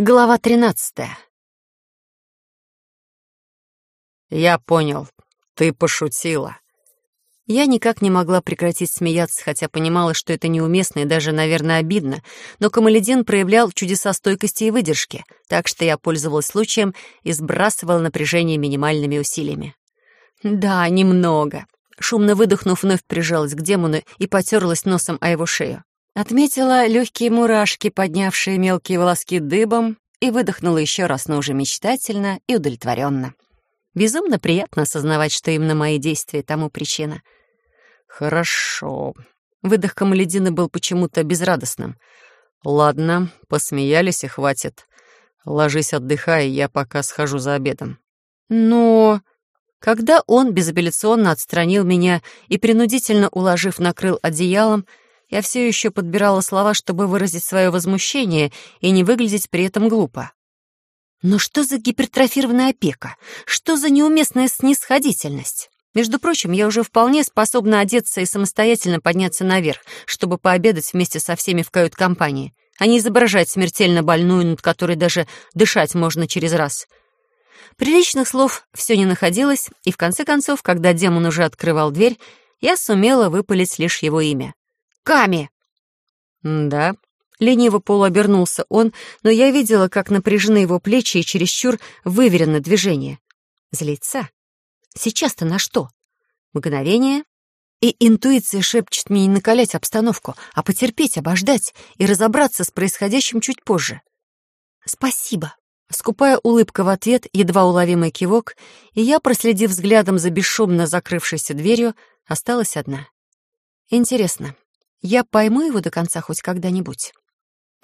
Глава тринадцатая. «Я понял. Ты пошутила». Я никак не могла прекратить смеяться, хотя понимала, что это неуместно и даже, наверное, обидно, но Камаледин проявлял чудеса стойкости и выдержки, так что я пользовалась случаем и сбрасывала напряжение минимальными усилиями. «Да, немного». Шумно выдохнув, вновь прижалась к демону и потерлась носом о его шею. Отметила легкие мурашки, поднявшие мелкие волоски дыбом, и выдохнула еще раз, но уже мечтательно и удовлетворенно. Безумно приятно осознавать, что именно мои действия тому причина. «Хорошо». Выдох Камаледина был почему-то безрадостным. «Ладно, посмеялись и хватит. Ложись, отдыхай, я пока схожу за обедом». Но... Когда он безапелляционно отстранил меня и, принудительно уложив, накрыл одеялом, я все еще подбирала слова, чтобы выразить свое возмущение и не выглядеть при этом глупо. Но что за гипертрофированная опека? Что за неуместная снисходительность? Между прочим, я уже вполне способна одеться и самостоятельно подняться наверх, чтобы пообедать вместе со всеми в кают-компании, а не изображать смертельно больную, над которой даже дышать можно через раз. Приличных слов все не находилось, и в конце концов, когда демон уже открывал дверь, я сумела выпалить лишь его имя. Ками!» «Да». Лениво полуобернулся он, но я видела, как напряжены его плечи и чересчур выверены движения. Злится? Сейчас-то на что? Мгновение, и интуиция шепчет мне не накалять обстановку, а потерпеть, обождать и разобраться с происходящим чуть позже. «Спасибо». Скупая улыбка в ответ, едва уловимый кивок, и я, проследив взглядом за бесшумно закрывшейся дверью, осталась одна. Интересно, я пойму его до конца хоть когда-нибудь.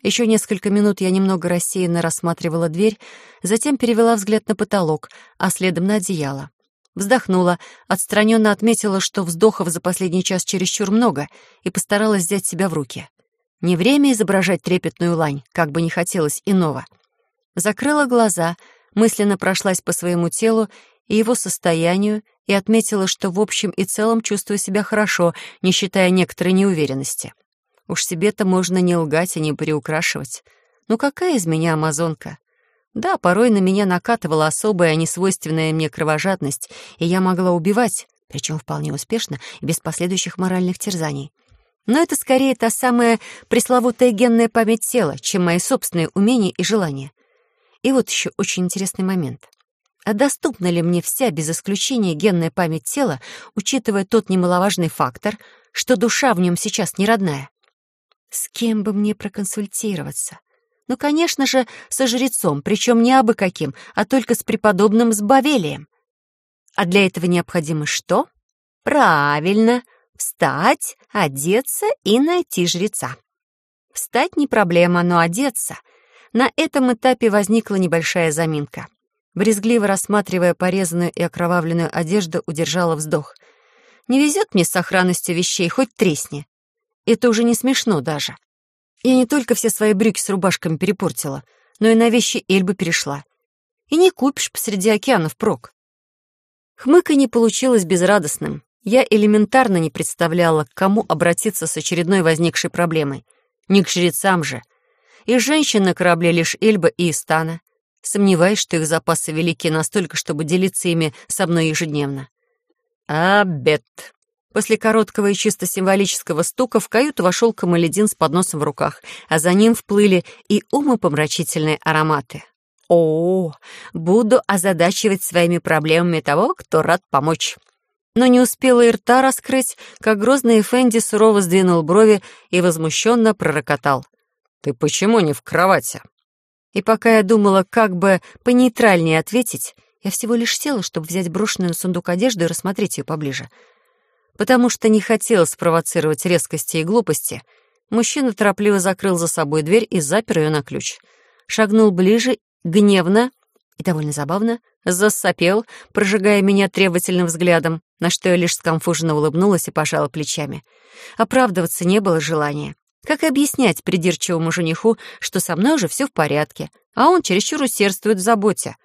Еще несколько минут я немного рассеянно рассматривала дверь, затем перевела взгляд на потолок, а следом на одеяло. Вздохнула, отстраненно отметила, что вздохов за последний час чересчур много, и постаралась взять себя в руки. Не время изображать трепетную лань, как бы не хотелось иного. Закрыла глаза, мысленно прошлась по своему телу и его состоянию и отметила, что в общем и целом чувствую себя хорошо, не считая некоторой неуверенности. Уж себе-то можно не лгать и не приукрашивать. Ну какая из меня амазонка? Да, порой на меня накатывала особая, несвойственная мне кровожадность, и я могла убивать, причем вполне успешно без последующих моральных терзаний. Но это скорее та самая пресловутая генная память тела, чем мои собственные умения и желания. И вот еще очень интересный момент. А доступна ли мне вся, без исключения, генная память тела, учитывая тот немаловажный фактор, что душа в нем сейчас не родная? С кем бы мне проконсультироваться? Ну, конечно же, со жрецом, причем не абы каким, а только с преподобным Сбавелием. А для этого необходимо что? Правильно, встать, одеться и найти жреца. Встать не проблема, но одеться. На этом этапе возникла небольшая заминка. Брезгливо рассматривая порезанную и окровавленную одежду, удержала вздох. «Не везет мне с сохранностью вещей, хоть тресни. Это уже не смешно даже. Я не только все свои брюки с рубашками перепортила, но и на вещи Эльбы перешла. И не купишь посреди океана впрок». Хмыканье получилось безрадостным. Я элементарно не представляла, к кому обратиться с очередной возникшей проблемой. Не к жрецам же. И женщин на корабле лишь Эльба и Истана. Сомневаюсь, что их запасы велики настолько, чтобы делиться ими со мной ежедневно. Обед. После короткого и чисто символического стука в каюту вошел Камаледин с подносом в руках, а за ним вплыли и умопомрачительные ароматы. О, буду озадачивать своими проблемами того, кто рад помочь. Но не успела и рта раскрыть, как грозный Фэнди сурово сдвинул брови и возмущенно пророкотал. «Ты почему не в кровати?» И пока я думала, как бы понейтральнее ответить, я всего лишь села, чтобы взять брошенную на сундук одежду и рассмотреть ее поближе. Потому что не хотела спровоцировать резкости и глупости, мужчина торопливо закрыл за собой дверь и запер ее на ключ. Шагнул ближе, гневно и довольно забавно, засопел, прожигая меня требовательным взглядом, на что я лишь скомфуженно улыбнулась и пожала плечами. Оправдываться не было желания. Как объяснять придирчивому жениху, что со мной уже все в порядке, а он чересчур усердствует в заботе?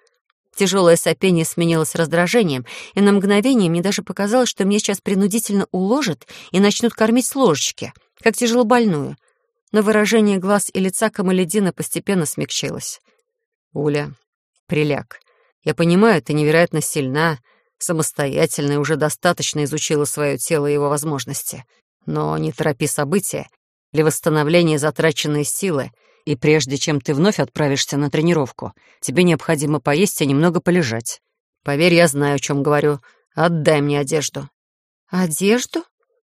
Тяжелое сопение сменилось раздражением, и на мгновение мне даже показалось, что меня сейчас принудительно уложат и начнут кормить с ложечки, как тяжелобольную. Но выражение глаз и лица Камаледина постепенно смягчилось. Уля, приляг. Я понимаю, ты невероятно сильна, самостоятельно и уже достаточно изучила свое тело и его возможности. Но не торопи события. Для восстановления затраченной силы и прежде чем ты вновь отправишься на тренировку, тебе необходимо поесть и немного полежать. Поверь, я знаю, о чем говорю. Отдай мне одежду». «Одежду?»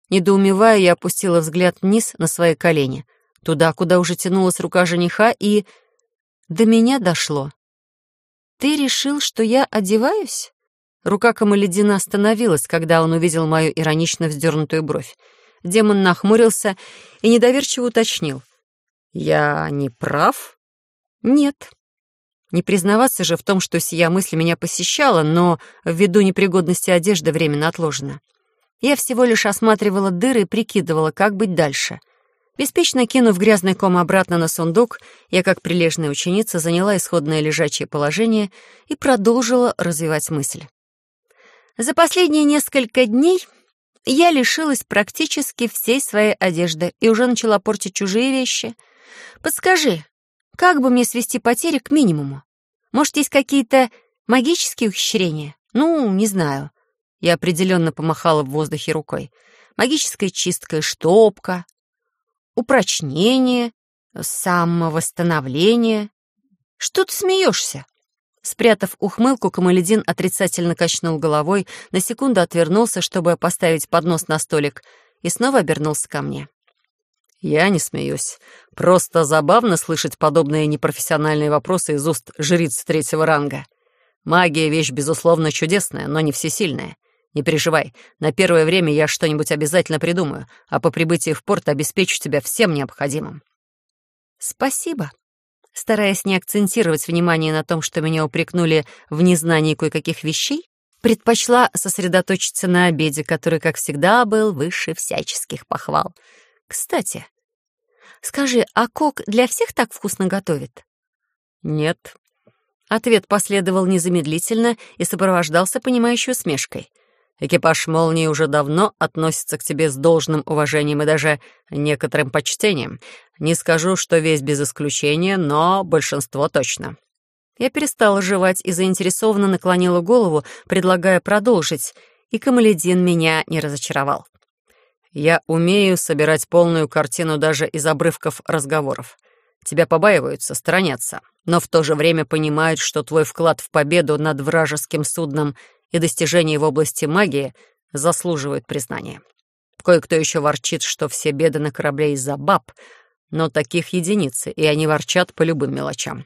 Недоумевая, я опустила взгляд вниз на свои колени, туда, куда уже тянулась рука жениха, и... До меня дошло. «Ты решил, что я одеваюсь?» Рука Камаледина остановилась, когда он увидел мою иронично вздернутую бровь. Демон нахмурился и недоверчиво уточнил. «Я не прав?» «Нет». Не признаваться же в том, что сия мысль меня посещала, но ввиду непригодности одежды временно отложена. Я всего лишь осматривала дыры и прикидывала, как быть дальше. Беспечно кинув грязный ком обратно на сундук, я, как прилежная ученица, заняла исходное лежачее положение и продолжила развивать мысль. За последние несколько дней я лишилась практически всей своей одежды и уже начала портить чужие вещи. Подскажи, как бы мне свести потери к минимуму? Может, есть какие-то магические ухищрения? Ну, не знаю. Я определенно помахала в воздухе рукой. Магическая чистка и штопка, упрочнение, самовосстановление. Что ты смеешься? Спрятав ухмылку, Камаледин отрицательно качнул головой, на секунду отвернулся, чтобы поставить поднос на столик, и снова обернулся ко мне. «Я не смеюсь. Просто забавно слышать подобные непрофессиональные вопросы из уст жриц третьего ранга. Магия — вещь, безусловно, чудесная, но не всесильная. Не переживай, на первое время я что-нибудь обязательно придумаю, а по прибытии в порт обеспечу тебя всем необходимым». «Спасибо», стараясь не акцентировать внимание на том, что меня упрекнули в незнании кое-каких вещей, предпочла сосредоточиться на обеде, который, как всегда, был выше всяческих похвал. Кстати, скажи, а кок для всех так вкусно готовит? Нет. Ответ последовал незамедлительно и сопровождался понимающей усмешкой — Экипаж «Молнии» уже давно относится к тебе с должным уважением и даже некоторым почтением. Не скажу, что весь без исключения, но большинство точно». Я перестала жевать и заинтересованно наклонила голову, предлагая продолжить, и Камаледин меня не разочаровал. «Я умею собирать полную картину даже из обрывков разговоров. Тебя побаиваются, сторонятся, но в то же время понимают, что твой вклад в победу над вражеским судном и достижения в области магии заслуживают признания. Кое-кто еще ворчит, что все беды на корабле из-за баб, но таких единицы, и они ворчат по любым мелочам.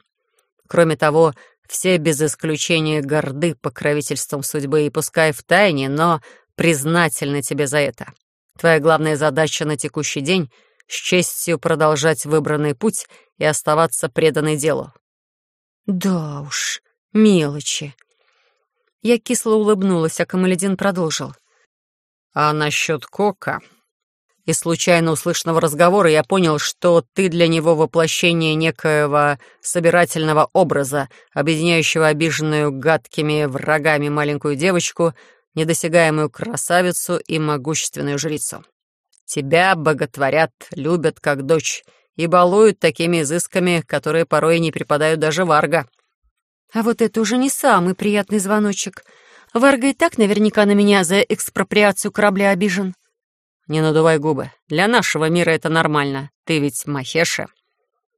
Кроме того, все без исключения горды покровительством судьбы и пускай в тайне, но признательны тебе за это. Твоя главная задача на текущий день — с честью продолжать выбранный путь и оставаться преданной делу. Да уж, мелочи. Я кисло улыбнулась, а Камаледин продолжил. «А насчет Кока...» Из случайно услышанного разговора я понял, что ты для него воплощение некоего собирательного образа, объединяющего обиженную гадкими врагами маленькую девочку, недосягаемую красавицу и могущественную жрицу. Тебя боготворят, любят как дочь и балуют такими изысками, которые порой не припадают даже Варга. А вот это уже не самый приятный звоночек. Варга и так наверняка на меня за экспроприацию корабля обижен. Не надувай губы. Для нашего мира это нормально. Ты ведь Махеша.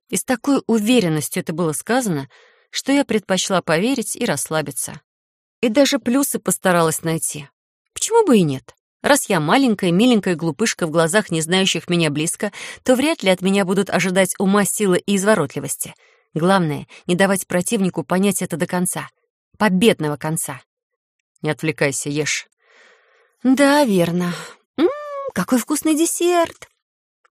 И с такой уверенностью это было сказано, что я предпочла поверить и расслабиться. И даже плюсы постаралась найти. Почему бы и нет? Раз я маленькая, миленькая глупышка в глазах не знающих меня близко, то вряд ли от меня будут ожидать ума, силы и изворотливости — Главное — не давать противнику понять это до конца. Победного конца. Не отвлекайся, ешь. Да, верно. Ммм, какой вкусный десерт.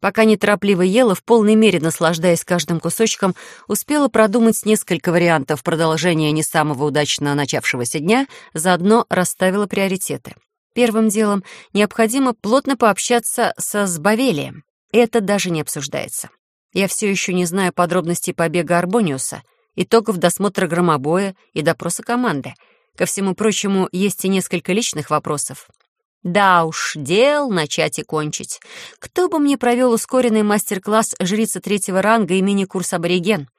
Пока неторопливо ела, в полной мере наслаждаясь каждым кусочком, успела продумать несколько вариантов продолжения не самого удачно начавшегося дня, заодно расставила приоритеты. Первым делом необходимо плотно пообщаться со Сбавелием. Это даже не обсуждается. Я все еще не знаю подробностей побега Арбониуса, итогов досмотра громобоя и допроса команды. Ко всему прочему, есть и несколько личных вопросов. Да уж, дел начать и кончить. Кто бы мне провел ускоренный мастер-класс жрица третьего ранга и мини-курс абориген?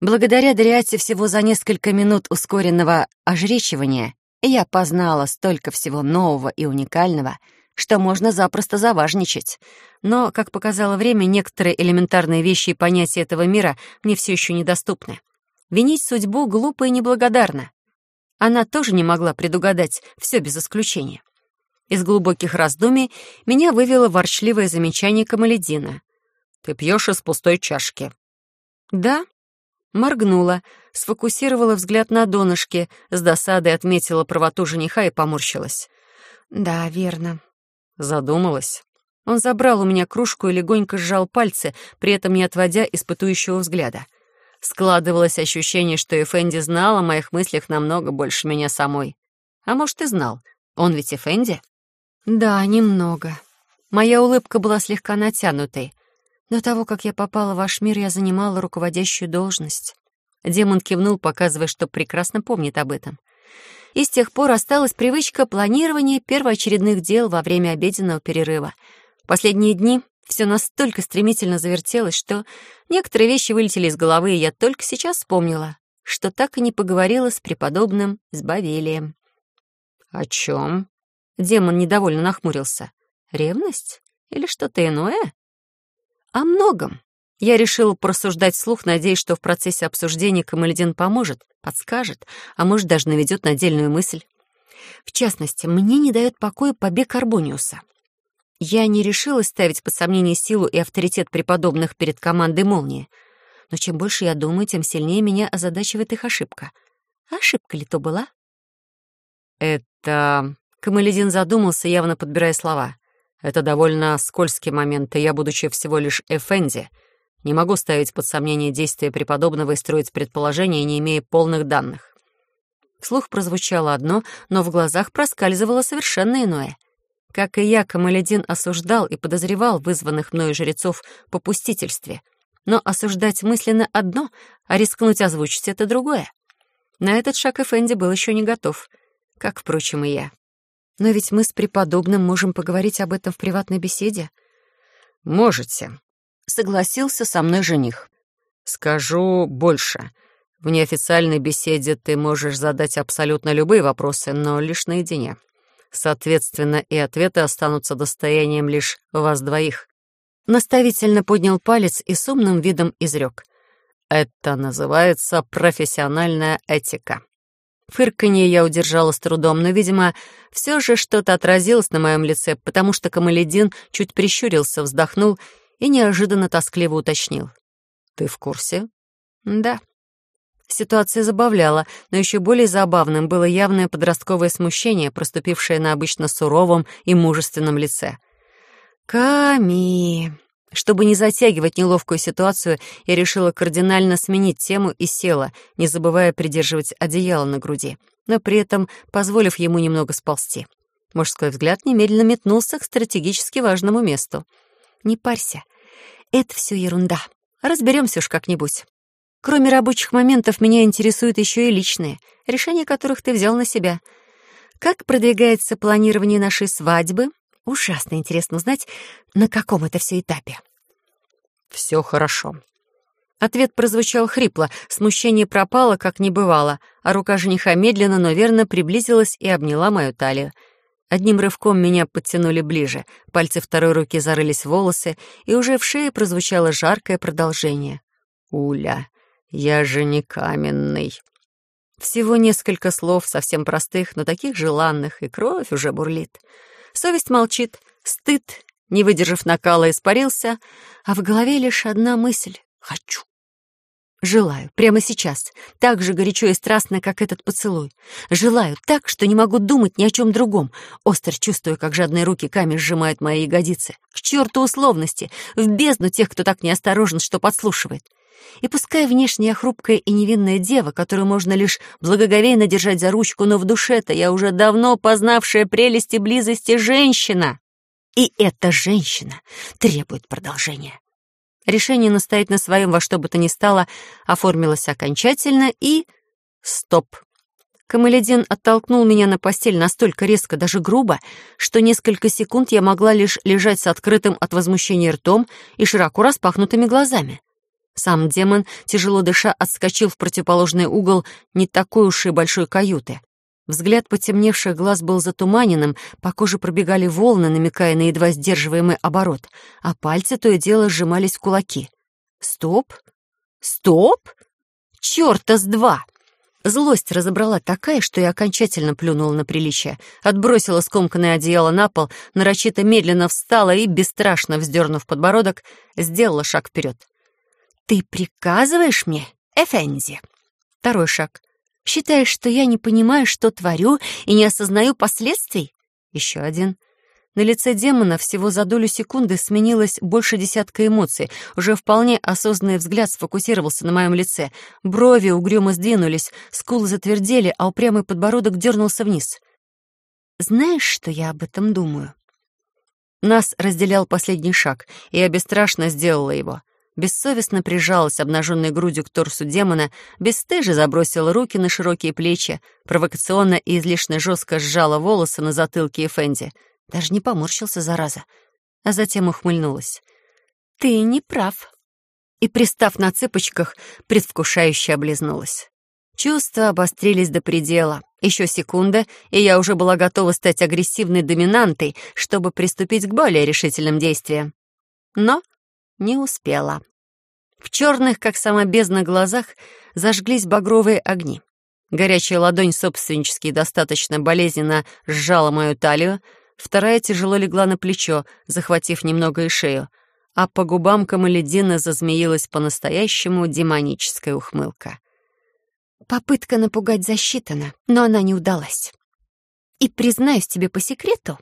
Благодаря Дриате всего за несколько минут ускоренного ожречивания я познала столько всего нового и уникального, что можно запросто заважничать. Но, как показало время, некоторые элементарные вещи и понятия этого мира мне все еще недоступны. Винить судьбу глупо и неблагодарно. Она тоже не могла предугадать все без исключения. Из глубоких раздумий меня вывело ворчливое замечание Камаледина. «Ты пьешь из пустой чашки». «Да», Моргнула, сфокусировала взгляд на донышке, с досадой отметила правоту жениха и поморщилась. «Да, верно». Задумалась. Он забрал у меня кружку и легонько сжал пальцы, при этом не отводя испытующего взгляда. Складывалось ощущение, что Эфенди знал о моих мыслях намного больше меня самой. А может, и знал. Он ведь Эфенди? Да, немного. Моя улыбка была слегка натянутой. До того, как я попала в ваш мир, я занимала руководящую должность. Демон кивнул, показывая, что прекрасно помнит об этом. И с тех пор осталась привычка планирования первоочередных дел во время обеденного перерыва. В последние дни все настолько стремительно завертелось, что некоторые вещи вылетели из головы, и я только сейчас вспомнила, что так и не поговорила с преподобным Сбавелием. «О чем?» Демон недовольно нахмурился. «Ревность? Или что-то иное?» О многом. Я решила порассуждать вслух, надеясь, что в процессе обсуждения Камальдин поможет, подскажет, а может, даже наведет на отдельную мысль. В частности, мне не дает покоя побег Арбониуса. Я не решила ставить под сомнение силу и авторитет преподобных перед командой «Молнии», но чем больше я думаю, тем сильнее меня озадачивает их ошибка. ошибка ли то была? «Это...» Камаледин задумался, явно подбирая слова. Это довольно скользкий момент, и я, будучи всего лишь Эфенди, не могу ставить под сомнение действия преподобного и строить предположения, не имея полных данных. Вслух прозвучало одно, но в глазах проскальзывало совершенно иное. Как и я, Камаледин осуждал и подозревал вызванных мною жрецов по пустительстве. Но осуждать мысленно одно, а рискнуть озвучить — это другое. На этот шаг Эфенди был еще не готов, как, впрочем, и я. Но ведь мы с преподобным можем поговорить об этом в приватной беседе. Можете, согласился со мной жених. Скажу больше. В неофициальной беседе ты можешь задать абсолютно любые вопросы, но лишь наедине. Соответственно, и ответы останутся достоянием лишь вас двоих. Наставительно поднял палец и с умным видом изрек. Это называется профессиональная этика. Фырканье я удержала с трудом, но, видимо, все же что-то отразилось на моем лице, потому что Камаледин чуть прищурился, вздохнул неожиданно тоскливо уточнил. «Ты в курсе?» «Да». Ситуация забавляла, но еще более забавным было явное подростковое смущение, проступившее на обычно суровом и мужественном лице. «Ками...» Чтобы не затягивать неловкую ситуацию, я решила кардинально сменить тему и села, не забывая придерживать одеяло на груди, но при этом позволив ему немного сползти. Мужской взгляд немедленно метнулся к стратегически важному месту. «Не парься. Это все ерунда. Разберемся уж как-нибудь. Кроме рабочих моментов, меня интересуют еще и личные, решения которых ты взял на себя. Как продвигается планирование нашей свадьбы? Ужасно интересно узнать, на каком это все этапе. Все хорошо. Ответ прозвучал хрипло, смущение пропало, как не бывало, а рука жениха медленно, но верно приблизилась и обняла мою талию. Одним рывком меня подтянули ближе, пальцы второй руки зарылись в волосы, и уже в шее прозвучало жаркое продолжение. «Уля, я же не каменный». Всего несколько слов, совсем простых, но таких желанных, и кровь уже бурлит. Совесть молчит, стыд, не выдержав накала, испарился, а в голове лишь одна мысль — «хочу». Желаю, прямо сейчас, так же горячо и страстно, как этот поцелуй. Желаю так, что не могу думать ни о чем другом, остро чувствуя, как жадные руки камень сжимают мои ягодицы. К черту условности, в бездну тех, кто так неосторожен, что подслушивает. И пускай внешне я хрупкая и невинная дева, которую можно лишь благоговейно держать за ручку, но в душе-то я уже давно познавшая прелести близости женщина. И эта женщина требует продолжения. Решение настоять на своем во что бы то ни стало оформилось окончательно и... Стоп. Камаледин оттолкнул меня на постель настолько резко, даже грубо, что несколько секунд я могла лишь лежать с открытым от возмущения ртом и широко распахнутыми глазами. Сам демон, тяжело дыша, отскочил в противоположный угол не такой уж и большой каюты. Взгляд потемневших глаз был затуманенным, по коже пробегали волны, намекая на едва сдерживаемый оборот, а пальцы то и дело сжимались в кулаки. «Стоп! Стоп! Чёрта с два!» Злость разобрала такая, что я окончательно плюнула на приличие, отбросила скомканное одеяло на пол, нарочито медленно встала и, бесстрашно вздернув подбородок, сделала шаг вперед. «Ты приказываешь мне, Эфензи?» Второй шаг. «Считаешь, что я не понимаю, что творю, и не осознаю последствий?» Еще один. На лице демона всего за долю секунды сменилось больше десятка эмоций. Уже вполне осознанный взгляд сфокусировался на моем лице. Брови угрюмо сдвинулись, скулы затвердели, а упрямый подбородок дернулся вниз. «Знаешь, что я об этом думаю?» Нас разделял последний шаг, и я бесстрашно сделала его. Бессовестно прижалась обнаженной грудью к торсу демона, бесстыже забросила руки на широкие плечи, провокационно и излишне жестко сжала волосы на затылке Эфенди — даже не поморщился, зараза. А затем ухмыльнулась. «Ты не прав». И, пристав на цыпочках, предвкушающе облизнулась. Чувства обострились до предела. Еще секунда, и я уже была готова стать агрессивной доминантой, чтобы приступить к более решительным действиям. Но не успела. В черных, как сама бездна, глазах зажглись багровые огни. Горячая ладонь собственнически достаточно болезненно сжала мою талию, Вторая тяжело легла на плечо, захватив немного и шею, а по губам Камаледина зазмеилась по-настоящему демоническая ухмылка. Попытка напугать засчитана, но она не удалась. И признаюсь тебе по секрету,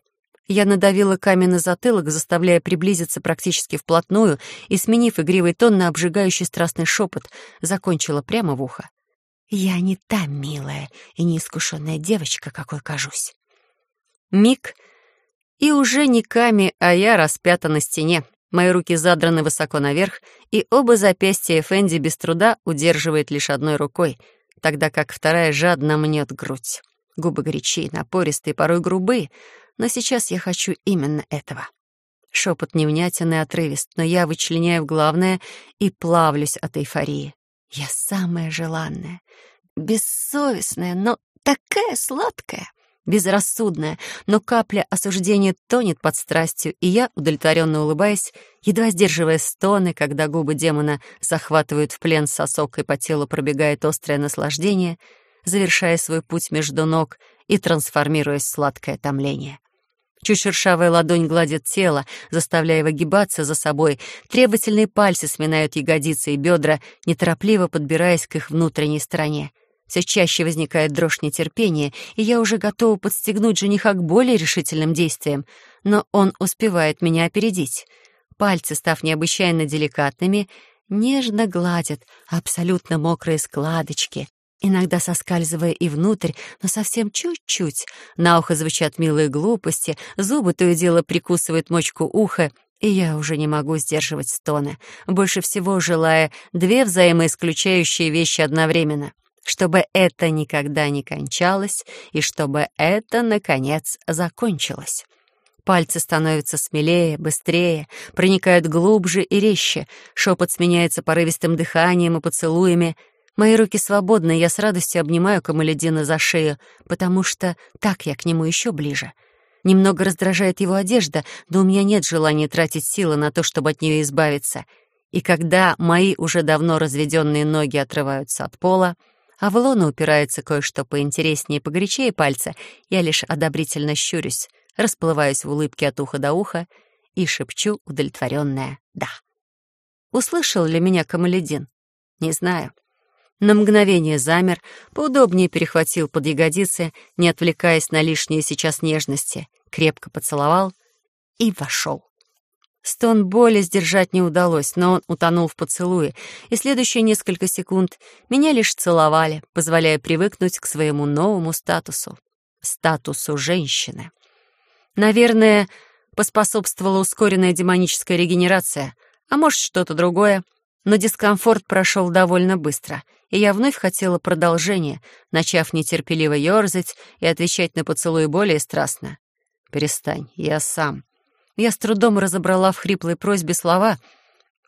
я надавила камень на затылок, заставляя приблизиться практически вплотную и, сменив игривый тон на обжигающий страстный шепот, закончила прямо в ухо. «Я не та милая и неискушенная девочка, какой кажусь». Миг, и уже не Ками, а я распята на стене. Мои руки задраны высоко наверх, и оба запястья Фэнди без труда удерживает лишь одной рукой, тогда как вторая жадно мнет грудь. Губы горячие, напористые, порой грубые, но сейчас я хочу именно этого. Шепот невнятен и отрывист, но я вычленяю главное и плавлюсь от эйфории. Я самая желанная, бессовестная, но такая сладкая безрассудная, но капля осуждения тонет под страстью, и я, удовлетворенно улыбаясь, едва сдерживая стоны, когда губы демона захватывают в плен сосок и по телу пробегает острое наслаждение, завершая свой путь между ног и трансформируясь в сладкое томление. Чуть шершавая ладонь гладит тело, заставляя выгибаться за собой, требовательные пальцы сминают ягодицы и бедра, неторопливо подбираясь к их внутренней стороне. Все чаще возникает дрожь нетерпения, и я уже готова подстегнуть жениха к более решительным действиям, но он успевает меня опередить. Пальцы, став необычайно деликатными, нежно гладят абсолютно мокрые складочки, иногда соскальзывая и внутрь, но совсем чуть-чуть. На ухо звучат милые глупости, зубы то и дело прикусывают мочку уха, и я уже не могу сдерживать стоны, больше всего желая две взаимоисключающие вещи одновременно чтобы это никогда не кончалось и чтобы это, наконец, закончилось. Пальцы становятся смелее, быстрее, проникают глубже и резче, шепот сменяется порывистым дыханием и поцелуями. Мои руки свободны, я с радостью обнимаю Камаледина за шею, потому что так я к нему еще ближе. Немного раздражает его одежда, но у меня нет желания тратить силы на то, чтобы от нее избавиться. И когда мои уже давно разведенные ноги отрываются от пола, а в лоно упирается кое-что поинтереснее и погорячее пальца, я лишь одобрительно щурюсь, расплываюсь в улыбке от уха до уха и шепчу удовлетворенное «да». Услышал ли меня Камаледин? Не знаю. На мгновение замер, поудобнее перехватил под ягодицы, не отвлекаясь на лишние сейчас нежности, крепко поцеловал и вошел. Стон боли сдержать не удалось, но он утонул в поцелуе, и следующие несколько секунд меня лишь целовали, позволяя привыкнуть к своему новому статусу — статусу женщины. Наверное, поспособствовала ускоренная демоническая регенерация, а может, что-то другое, но дискомфорт прошел довольно быстро, и я вновь хотела продолжения, начав нетерпеливо ерзать и отвечать на поцелуи более страстно. «Перестань, я сам», я с трудом разобрала в хриплой просьбе слова,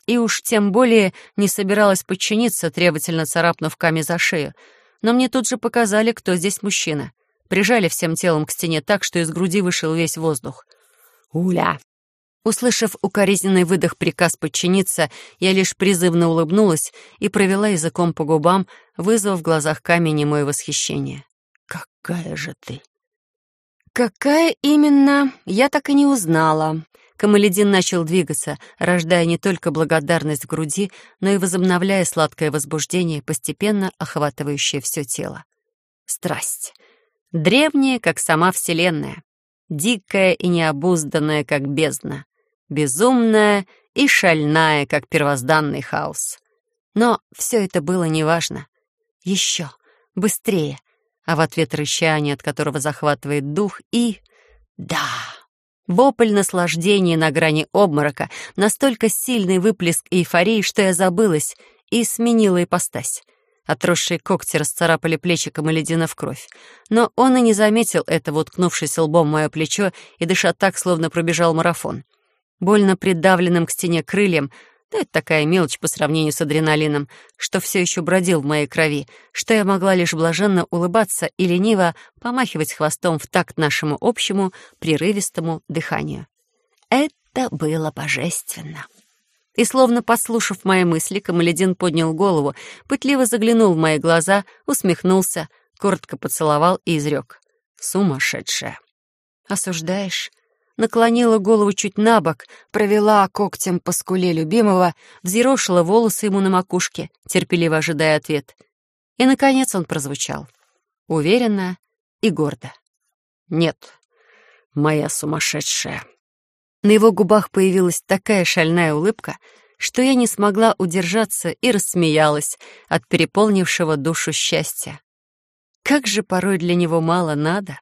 и уж тем более не собиралась подчиниться, требовательно царапнув Ками за шею. Но мне тут же показали, кто здесь мужчина. Прижали всем телом к стене так, что из груди вышел весь воздух. «Уля!» Услышав укоризненный выдох приказ подчиниться, я лишь призывно улыбнулась и провела языком по губам, вызвав в глазах камень мое восхищение. «Какая же ты!» Какая именно, я так и не узнала. Камаледин начал двигаться, рождая не только благодарность в груди, но и возобновляя сладкое возбуждение, постепенно охватывающее все тело. Страсть. Древняя, как сама Вселенная. Дикая и необузданная, как бездна. Безумная и шальная, как первозданный хаос. Но все это было неважно. Еще, быстрее, а в ответ рычание, от которого захватывает дух, и... Да! Вопль наслаждения на грани обморока, настолько сильный выплеск эйфории, что я забылась и сменила ипостась. Отросшие когти расцарапали плечи Камаледина в кровь. Но он и не заметил этого, уткнувшись лбом в мое плечо и дыша так, словно пробежал марафон. Больно придавленным к стене крыльям, да это такая мелочь по сравнению с адреналином, что все еще бродил в моей крови, что я могла лишь блаженно улыбаться и лениво помахивать хвостом в такт нашему общему прерывистому дыханию. Это было божественно. И, словно послушав мои мысли, Камаледин поднял голову, пытливо заглянул в мои глаза, усмехнулся, коротко поцеловал и изрек. «Сумасшедшая!» «Осуждаешь?» Наклонила голову чуть на бок, провела когтем по скуле любимого, взъерошила волосы ему на макушке, терпеливо ожидая ответ. И, наконец, он прозвучал. Уверенно и гордо. «Нет, моя сумасшедшая». На его губах появилась такая шальная улыбка, что я не смогла удержаться и рассмеялась от переполнившего душу счастья. Как же порой для него мало надо.